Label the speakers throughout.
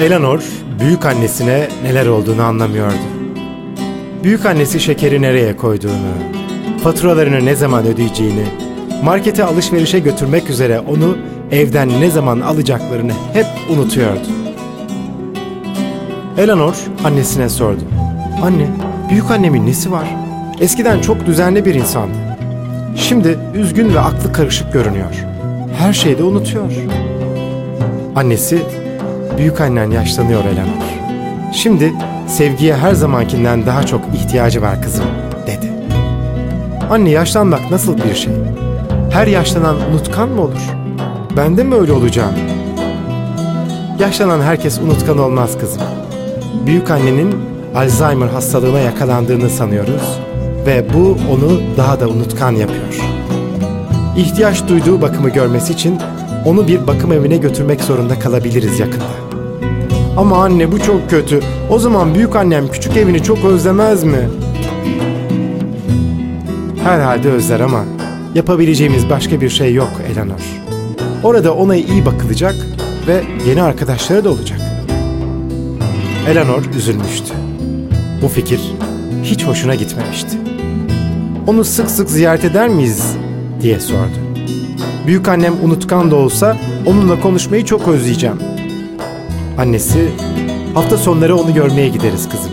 Speaker 1: Eleanor büyük annesine neler olduğunu anlamıyordu. Büyük annesi şekeri nereye koyduğunu, faturalarını ne zaman ödeyeceğini, markete alışverişe götürmek üzere onu evden ne zaman alacaklarını hep unutuyordu. Eleanor annesine sordu. Anne, büyük annemin nesi var? Eskiden çok düzenli bir insandı. Şimdi üzgün ve aklı karışık görünüyor. Her şeyi de unutuyor. Annesi, büyük annen yaşlanıyor Eleanor. Şimdi sevgiye her zamankinden daha çok ihtiyacı var kızım, dedi. Anne yaşlanmak nasıl bir şey? Her yaşlanan unutkan mı olur? Ben de mi öyle olacağım? Yaşlanan herkes unutkan olmaz kızım. Büyük annenin Alzheimer hastalığına yakalandığını sanıyoruz ve bu onu daha da unutkan yapıyor. İhtiyaç duyduğu bakımı görmesi için onu bir bakım evine götürmek zorunda kalabiliriz yakında. Ama anne bu çok kötü. O zaman büyük annem küçük evini çok özlemez mi? Herhalde özler ama yapabileceğimiz başka bir şey yok Eleanor. Orada ona iyi bakılacak ve yeni arkadaşları da olacak. Eleanor üzülmüştü. Bu fikir hiç hoşuna gitmemişti. Onu sık sık ziyaret eder miyiz diye sordu. Büyük annem unutkan da olsa onunla konuşmayı çok özleyeceğim. Annesi, hafta sonları onu görmeye gideriz kızım.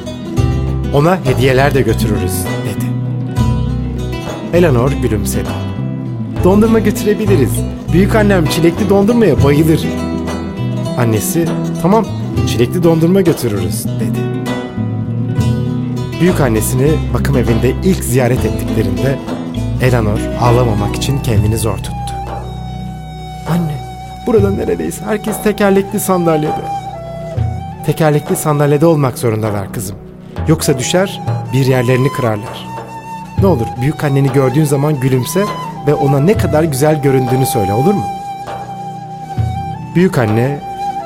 Speaker 1: Ona hediyeler de götürürüz dedi. Eleanor gülümsedi. Dondurma götürebiliriz. Büyük annem çilekli dondurmaya bayılır. Annesi, tamam çilekli dondurma götürürüz dedi. Büyük annesini bakım evinde ilk ziyaret ettiklerinde Eleanor ağlamamak için kendini zor tuttu. Burada neredeyiz? Herkes tekerlekli sandalyede. Tekerlekli sandalyede olmak zorundalar kızım. Yoksa düşer, bir yerlerini kırarlar. Ne olur büyük anneni gördüğün zaman gülümse ve ona ne kadar güzel göründüğünü söyle olur mu? Büyük anne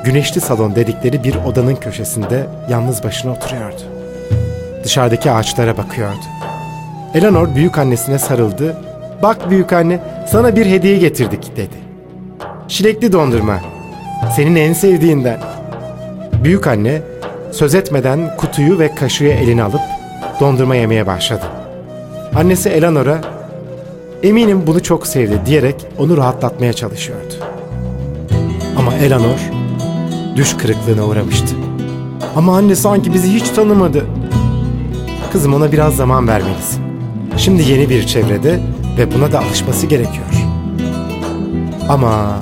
Speaker 1: güneşli salon dedikleri bir odanın köşesinde yalnız başına oturuyordu. Dışarıdaki ağaçlara bakıyordu. Eleanor büyük annesine sarıldı. Bak büyük anne sana bir hediye getirdik dedi. Çilekli dondurma. Senin en sevdiğinden. Büyük anne söz etmeden kutuyu ve kaşığı eline alıp dondurma yemeye başladı. Annesi Eleanor'a eminim bunu çok sevdi diyerek onu rahatlatmaya çalışıyordu. Ama Eleanor düş kırıklığına uğramıştı. Ama anne sanki bizi hiç tanımadı. Kızım ona biraz zaman vermelisin. Şimdi yeni bir çevrede ve buna da alışması gerekiyor. Ama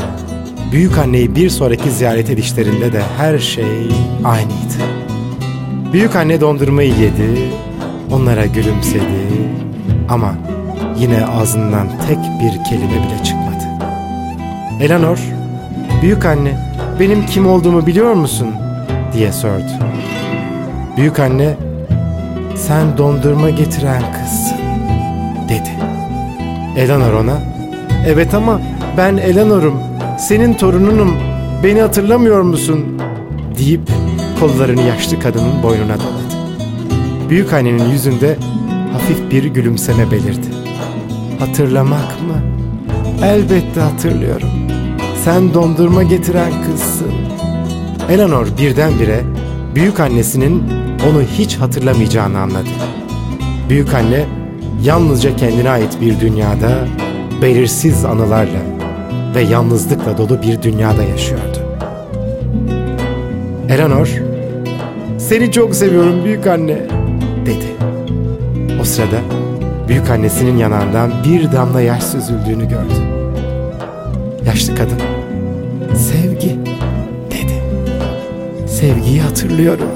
Speaker 1: büyük anneyi bir sonraki ziyaret edişlerinde de her şey aynıydı. Büyük anne dondurmayı yedi, onlara gülümsedi ama yine ağzından tek bir kelime bile çıkmadı. Eleanor, büyük anne benim kim olduğumu biliyor musun diye sordu. Büyük anne sen dondurma getiren kızsın dedi. Eleanor ona evet ama ben Eleanor'um senin torununum beni hatırlamıyor musun deyip kollarını yaşlı kadının boynuna doladı. Büyük annenin yüzünde hafif bir gülümseme belirdi. Hatırlamak mı? Elbette hatırlıyorum. Sen dondurma getiren kızsın. Eleanor birdenbire büyük annesinin onu hiç hatırlamayacağını anladı. Büyük anne yalnızca kendine ait bir dünyada belirsiz anılarla ve yalnızlıkla dolu bir dünyada yaşıyordu. Eleanor, seni çok seviyorum büyük anne dedi. O sırada büyük annesinin yanağından bir damla yaş süzüldüğünü gördü. Yaşlı kadın, sevgi dedi. Sevgiyi hatırlıyorum